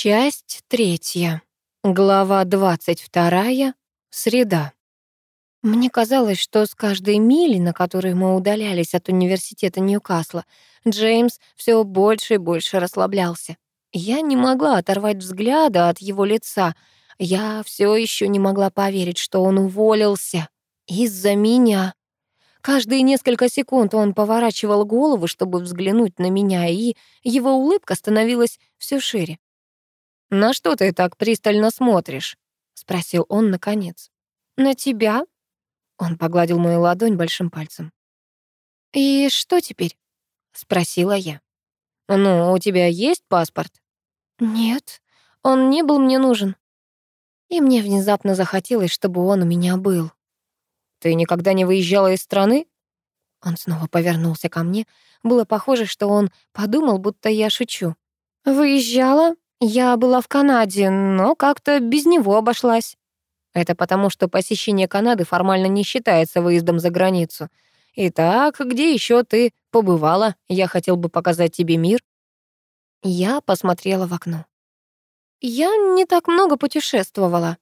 Часть третья. Глава двадцать вторая. Среда. Мне казалось, что с каждой мили, на которой мы удалялись от университета Ньюкасла, Джеймс все больше и больше расслаблялся. Я не могла оторвать взгляда от его лица. Я все еще не могла поверить, что он уволился. Из-за меня. Каждые несколько секунд он поворачивал голову, чтобы взглянуть на меня, и его улыбка становилась все шире. «На что ты так пристально смотришь?» — спросил он наконец. «На тебя?» Он погладил мою ладонь большим пальцем. «И что теперь?» — спросила я. «Ну, у тебя есть паспорт?» «Нет, он не был мне нужен». И мне внезапно захотелось, чтобы он у меня был. «Ты никогда не выезжала из страны?» Он снова повернулся ко мне. Было похоже, что он подумал, будто я шучу. «Выезжала? Я была в Канаде, но как-то без него обошлась». Это потому, что посещение Канады формально не считается выездом за границу. Итак, где еще ты побывала? Я хотел бы показать тебе мир. Я посмотрела в окно. Я не так много путешествовала.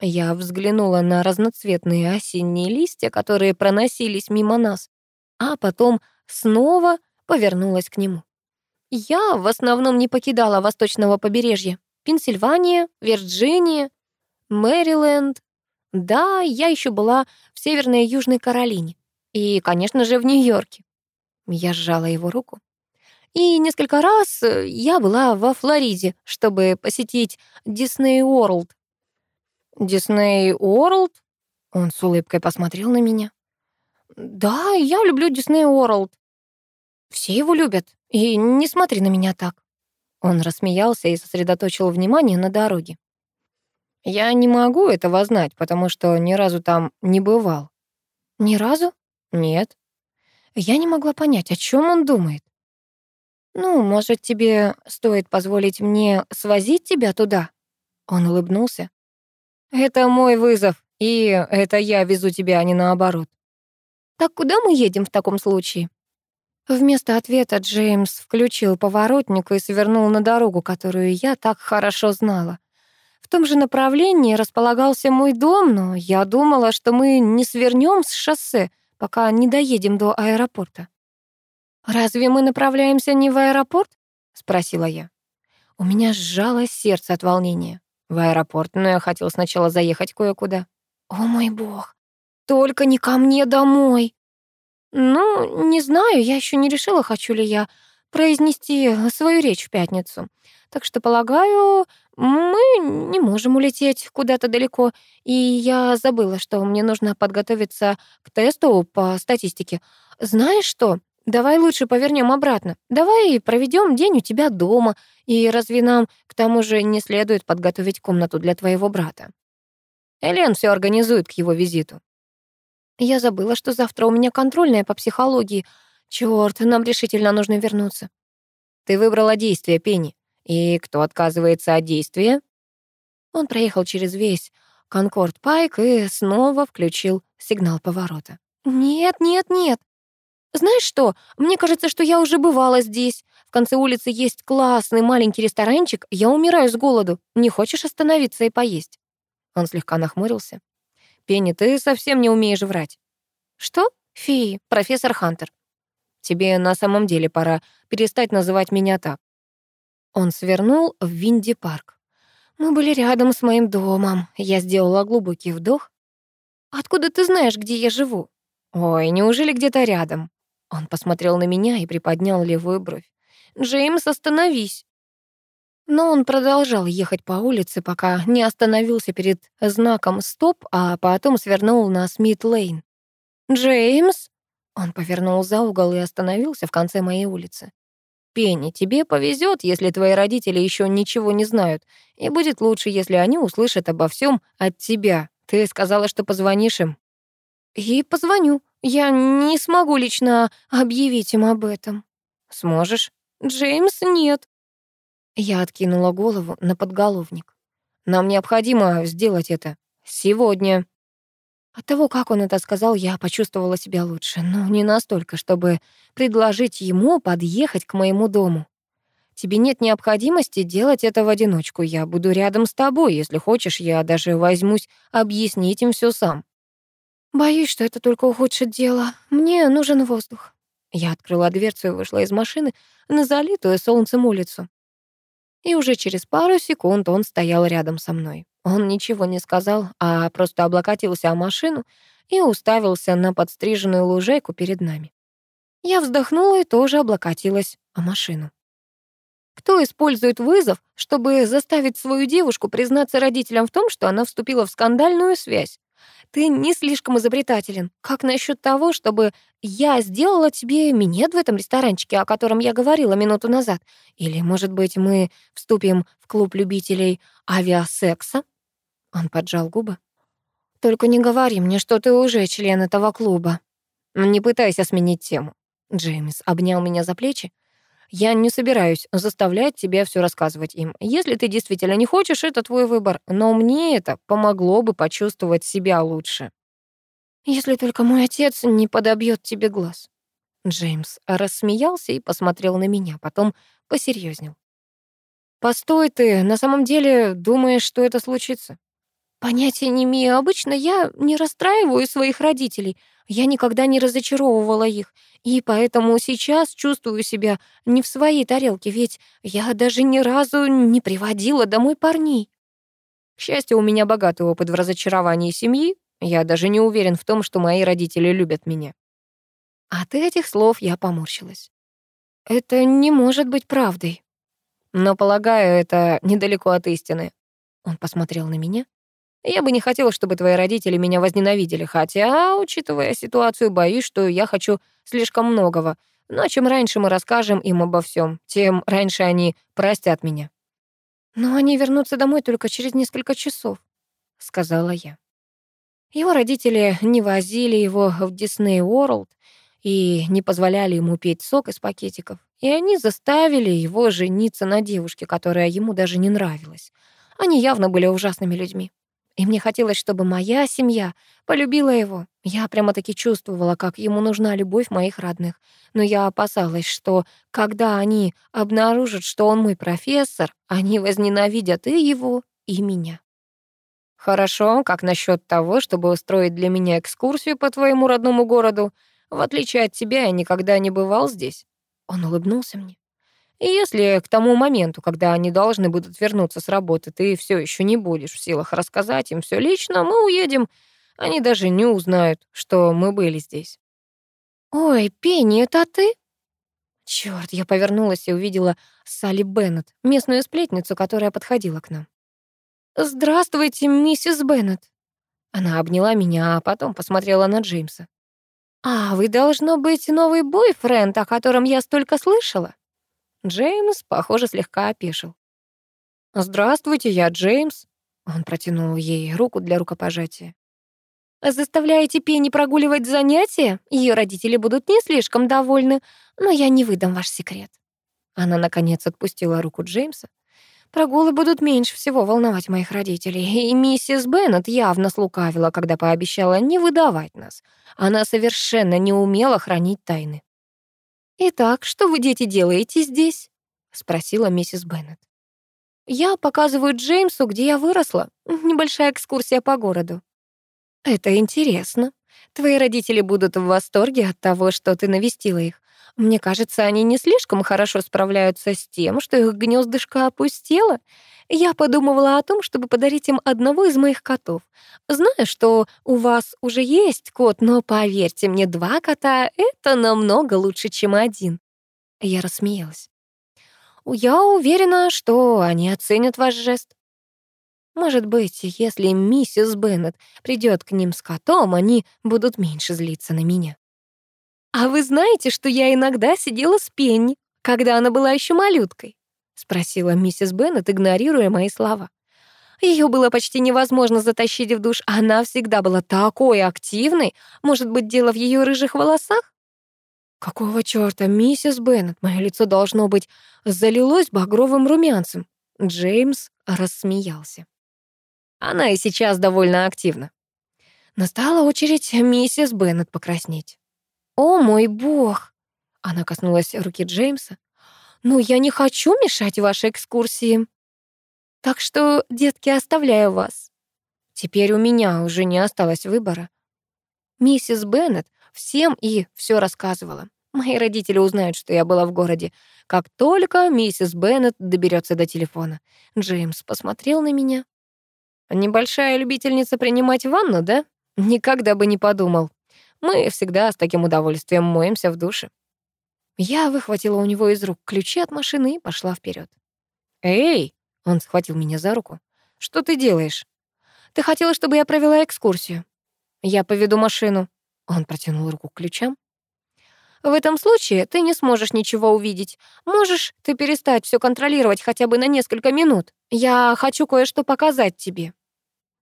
Я взглянула на разноцветные осенние листья, которые проносились мимо нас, а потом снова повернулась к нему. Я в основном не покидала восточного побережья. Пенсильвания, Вирджиния, Мэриленд. Да, я еще была в Северной и Южной Каролине. И, конечно же, в Нью-Йорке. Я сжала его руку. И несколько раз я была во Флориде, чтобы посетить Дисней Уорлд. «Дисней Уорлд?» Он с улыбкой посмотрел на меня. «Да, я люблю Дисней Уорлд». «Все его любят, и не смотри на меня так». Он рассмеялся и сосредоточил внимание на дороге. «Я не могу этого знать, потому что ни разу там не бывал». «Ни разу?» «Нет». Я не могла понять, о чем он думает. «Ну, может, тебе стоит позволить мне свозить тебя туда?» Он улыбнулся. Это мой вызов, и это я везу тебя, а не наоборот. Так куда мы едем в таком случае? Вместо ответа Джеймс включил поворотник и свернул на дорогу, которую я так хорошо знала. В том же направлении располагался мой дом, но я думала, что мы не свернем с шоссе, пока не доедем до аэропорта. «Разве мы направляемся не в аэропорт?» — спросила я. У меня сжалось сердце от волнения. В аэропорт, но я хотел сначала заехать кое-куда. О мой бог, только не ко мне домой. Ну, не знаю, я еще не решила, хочу ли я произнести свою речь в пятницу. Так что, полагаю, мы не можем улететь куда-то далеко. И я забыла, что мне нужно подготовиться к тесту по статистике. Знаешь что? Давай лучше повернем обратно. Давай проведем день у тебя дома. И разве нам, к тому же, не следует подготовить комнату для твоего брата? Элен все организует к его визиту. Я забыла, что завтра у меня контрольная по психологии. Чёрт, нам решительно нужно вернуться. Ты выбрала действие, Пенни. И кто отказывается от действия? Он проехал через весь Конкорд Пайк и снова включил сигнал поворота. Нет, нет, нет. Знаешь что, мне кажется, что я уже бывала здесь. В конце улицы есть классный маленький ресторанчик. Я умираю с голоду. Не хочешь остановиться и поесть?» Он слегка нахмурился. «Пенни, ты совсем не умеешь врать». «Что? Фи, профессор Хантер. Тебе на самом деле пора перестать называть меня так». Он свернул в Винди-парк. Мы были рядом с моим домом. Я сделала глубокий вдох. «Откуда ты знаешь, где я живу?» «Ой, неужели где-то рядом?» Он посмотрел на меня и приподнял левую бровь. «Джеймс, остановись!» Но он продолжал ехать по улице, пока не остановился перед знаком «Стоп», а потом свернул на Смит-Лейн. «Джеймс?» Он повернул за угол и остановился в конце моей улицы. «Пенни, тебе повезет, если твои родители еще ничего не знают, и будет лучше, если они услышат обо всем от тебя. Ты сказала, что позвонишь им». «И позвоню», я не смогу лично объявить им об этом. Сможешь? Джеймс, нет. Я откинула голову на подголовник. Нам необходимо сделать это сегодня. От того, как он это сказал, я почувствовала себя лучше, но не настолько, чтобы предложить ему подъехать к моему дому. Тебе нет необходимости делать это в одиночку. Я буду рядом с тобой. Если хочешь, я даже возьмусь объяснить им все сам». «Боюсь, что это только ухудшит дело. Мне нужен воздух». Я открыла дверцу и вышла из машины на залитую солнцем улицу. И уже через пару секунд он стоял рядом со мной. Он ничего не сказал, а просто облокотился о машину и уставился на подстриженную лужайку перед нами. Я вздохнула и тоже облокотилась о машину. Кто использует вызов, чтобы заставить свою девушку признаться родителям в том, что она вступила в скандальную связь? Ты не слишком изобретателен. Как насчет того, чтобы я сделала тебе минет в этом ресторанчике, о котором я говорила минуту назад? Или, может быть, мы вступим в клуб любителей авиасекса?» Он поджал губы. «Только не говори мне, что ты уже член этого клуба». «Не пытайся сменить тему». Джеймс обнял меня за плечи. Я не собираюсь заставлять тебя все рассказывать им. Если ты действительно не хочешь, это твой выбор. Но мне это помогло бы почувствовать себя лучше. Если только мой отец не подобьет тебе глаз. Джеймс рассмеялся и посмотрел на меня, потом посерьезнел. «Постой ты, на самом деле думаешь, что это случится?» «Понятия не имею. Обычно я не расстраиваю своих родителей. Я никогда не разочаровывала их, и поэтому сейчас чувствую себя не в своей тарелке, ведь я даже ни разу не приводила домой парней. К счастью, у меня богатый опыт в разочаровании семьи. Я даже не уверен в том, что мои родители любят меня. От этих слов я поморщилась. Это не может быть правдой. Но, полагаю, это недалеко от истины. Он посмотрел на меня. Я бы не хотела, чтобы твои родители меня возненавидели, хотя, учитывая ситуацию, боюсь, что я хочу слишком многого. Но чем раньше мы расскажем им обо всем, тем раньше они простят меня. Но они вернутся домой только через несколько часов, сказала я. Его родители не возили его в Дисней Уорлд и не позволяли ему пить сок из пакетиков. И они заставили его жениться на девушке, которая ему даже не нравилась. Они явно были ужасными людьми. И мне хотелось, чтобы моя семья полюбила его. Я прямо-таки чувствовала, как ему нужна любовь моих родных. Но я опасалась, что когда они обнаружат, что он мой профессор, они возненавидят и его, и меня. Хорошо, как насчет того, чтобы устроить для меня экскурсию по твоему родному городу? В отличие от тебя, я никогда не бывал здесь. Он улыбнулся мне. И если к тому моменту, когда они должны будут вернуться с работы, ты все еще не будешь в силах рассказать им все лично, мы уедем. Они даже не узнают, что мы были здесь. Ой, Пенни, это ты? Черт, я повернулась и увидела Салли Беннет, местную сплетницу, которая подходила к нам. «Здравствуйте, миссис Беннет». Она обняла меня, а потом посмотрела на Джеймса. «А, вы, должно быть, новый бойфренд, о котором я столько слышала?» Джеймс, похоже, слегка опешил. «Здравствуйте, я Джеймс». Он протянул ей руку для рукопожатия. «Заставляете Пенни прогуливать занятия? Ее родители будут не слишком довольны, но я не выдам ваш секрет». Она, наконец, отпустила руку Джеймса. «Прогулы будут меньше всего волновать моих родителей, и миссис Беннет явно слукавила, когда пообещала не выдавать нас. Она совершенно не умела хранить тайны». «Итак, что вы, дети, делаете здесь?» — спросила миссис Беннет. «Я показываю Джеймсу, где я выросла. Небольшая экскурсия по городу». «Это интересно. Твои родители будут в восторге от того, что ты навестила их. Мне кажется, они не слишком хорошо справляются с тем, что их гнездышко опустело. Я подумывала о том, чтобы подарить им одного из моих котов. Знаю, что у вас уже есть кот, но поверьте мне, два кота — это намного лучше, чем один». Я рассмеялась. «Я уверена, что они оценят ваш жест. Может быть, если миссис Беннет придет к ним с котом, они будут меньше злиться на меня. А вы знаете, что я иногда сидела с Пенни, когда она была еще малюткой? Спросила миссис Беннет, игнорируя мои слова. Ее было почти невозможно затащить в душ. Она всегда была такой активной. Может быть, дело в ее рыжих волосах? Какого чёрта, миссис Беннет? Мое лицо должно быть залилось багровым румянцем. Джеймс рассмеялся. Она и сейчас довольно активна. Настала очередь миссис Беннет покраснеть. «О, мой бог!» Она коснулась руки Джеймса. «Ну, я не хочу мешать вашей экскурсии. Так что, детки, оставляю вас». Теперь у меня уже не осталось выбора. Миссис Беннет всем и все рассказывала. Мои родители узнают, что я была в городе, как только миссис Беннет доберется до телефона. Джеймс посмотрел на меня. «Небольшая любительница принимать ванну, да? Никогда бы не подумал. Мы всегда с таким удовольствием моемся в душе». Я выхватила у него из рук ключи от машины и пошла вперед. «Эй!» — он схватил меня за руку. «Что ты делаешь?» «Ты хотела, чтобы я провела экскурсию?» «Я поведу машину». Он протянул руку к ключам. В этом случае ты не сможешь ничего увидеть. Можешь ты перестать все контролировать хотя бы на несколько минут. Я хочу кое-что показать тебе».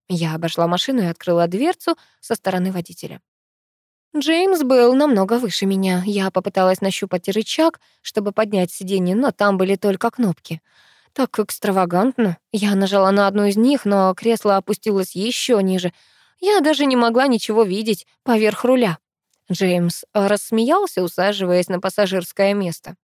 Я обошла машину и открыла дверцу со стороны водителя. Джеймс был намного выше меня. Я попыталась нащупать рычаг, чтобы поднять сиденье, но там были только кнопки. Так экстравагантно. Я нажала на одну из них, но кресло опустилось еще ниже. Я даже не могла ничего видеть поверх руля. Джеймс рассмеялся, усаживаясь на пассажирское место.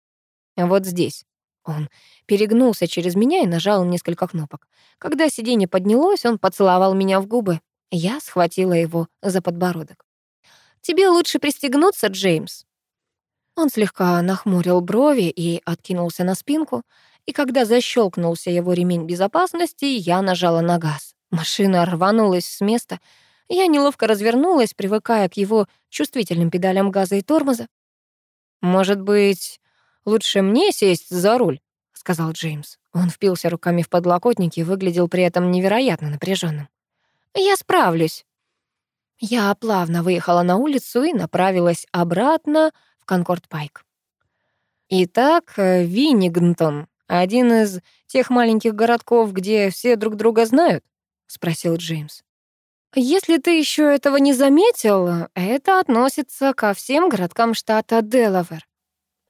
Вот здесь. Он перегнулся через меня и нажал несколько кнопок. Когда сиденье поднялось, он поцеловал меня в губы. Я схватила его за подбородок. «Тебе лучше пристегнуться, Джеймс». Он слегка нахмурил брови и откинулся на спинку, и когда защелкнулся его ремень безопасности, я нажала на газ. Машина рванулась с места — я неловко развернулась, привыкая к его чувствительным педалям газа и тормоза. «Может быть, лучше мне сесть за руль?» — сказал Джеймс. Он впился руками в подлокотники и выглядел при этом невероятно напряженным. «Я справлюсь». Я плавно выехала на улицу и направилась обратно в Конкорд-Пайк. Итак, Виннигтон — один из тех маленьких городков, где все друг друга знают? — спросил Джеймс. Если ты еще этого не заметил, это относится ко всем городкам штата Делавер.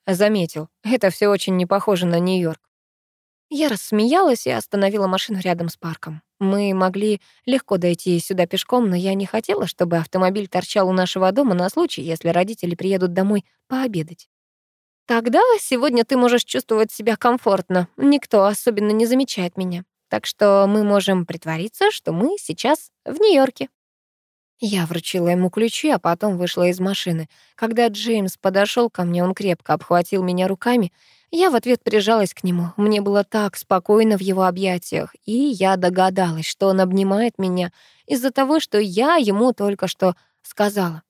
Заметил. Это все очень не похоже на Нью-Йорк. Я рассмеялась и остановила машину рядом с парком. Мы могли легко дойти сюда пешком, но я не хотела, чтобы автомобиль торчал у нашего дома на случай, если родители приедут домой пообедать. Тогда сегодня ты можешь чувствовать себя комфортно. Никто особенно не замечает меня. Так что мы можем притвориться, что мы сейчас в Нью-Йорке. Я вручила ему ключи, а потом вышла из машины. Когда Джеймс подошел ко мне, он крепко обхватил меня руками. Я в ответ прижалась к нему. Мне было так спокойно в его объятиях, и я догадалась, что он обнимает меня из-за того, что я ему только что сказала.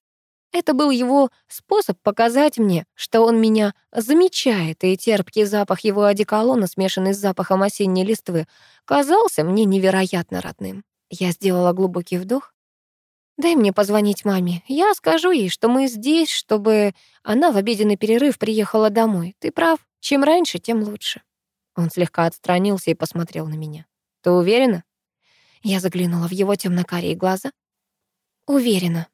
Это был его способ показать мне, что он меня замечает, и терпкий запах его одеколона, смешанный с запахом осенней листвы, казался мне невероятно родным. Я сделала глубокий вдох. «Дай мне позвонить маме. Я скажу ей, что мы здесь, чтобы она в обеденный перерыв приехала домой. Ты прав. Чем раньше, тем лучше». Он слегка отстранился и посмотрел на меня. «Ты уверена?» Я заглянула в его темно-карие глаза. «Уверена».